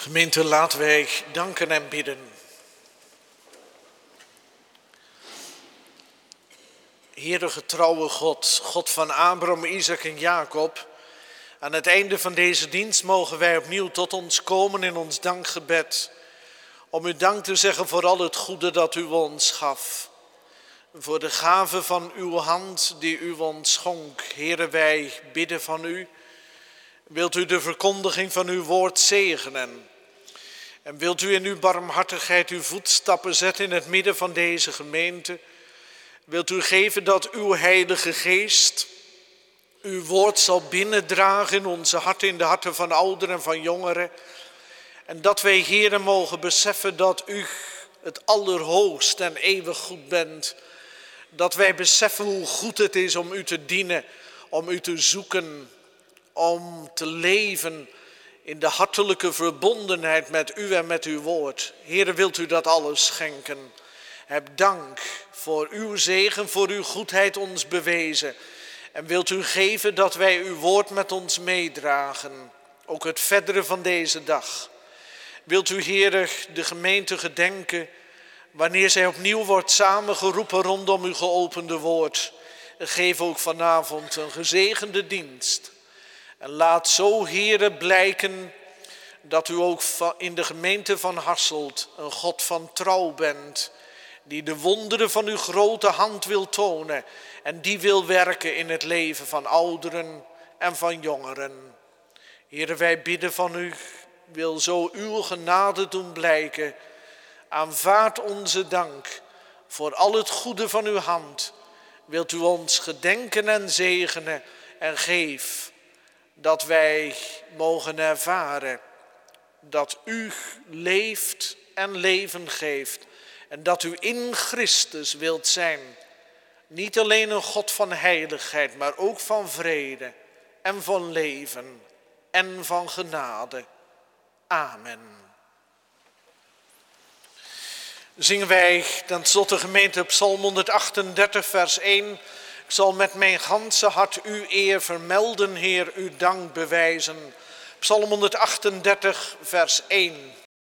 Gemeente, laten wij danken en bidden. Heere getrouwe God, God van Abraham, Isaac en Jacob. Aan het einde van deze dienst mogen wij opnieuw tot ons komen in ons dankgebed. Om u dank te zeggen voor al het goede dat u ons gaf. Voor de gave van uw hand die u ons schonk. Heere, wij bidden van u. Wilt u de verkondiging van uw woord zegenen? En wilt u in uw barmhartigheid uw voetstappen zetten in het midden van deze gemeente? Wilt u geven dat uw Heilige Geest uw woord zal binnendragen in onze harten, in de harten van ouderen en van jongeren? En dat wij, heren, mogen beseffen dat u het allerhoogst en eeuwig goed bent. Dat wij beseffen hoe goed het is om u te dienen, om u te zoeken, om te leven in de hartelijke verbondenheid met u en met uw woord. Heere, wilt u dat alles schenken? Heb dank voor uw zegen, voor uw goedheid ons bewezen. En wilt u geven dat wij uw woord met ons meedragen, ook het verdere van deze dag. Wilt u, Heere, de gemeente gedenken wanneer zij opnieuw wordt samengeroepen rondom uw geopende woord. Geef ook vanavond een gezegende dienst. En laat zo, Heere, blijken dat u ook in de gemeente van Hasselt een God van trouw bent. Die de wonderen van uw grote hand wil tonen. En die wil werken in het leven van ouderen en van jongeren. Heere, wij bidden van u, wil zo uw genade doen blijken. Aanvaard onze dank voor al het goede van uw hand. Wilt u ons gedenken en zegenen en geef dat wij mogen ervaren dat u leeft en leven geeft en dat u in Christus wilt zijn. Niet alleen een God van heiligheid, maar ook van vrede en van leven en van genade. Amen. Zingen wij dan de gemeente Psalm 138, vers 1. Ik zal met mijn ganse hart uw eer vermelden, Heer, uw dank bewijzen. Psalm 138, vers 1.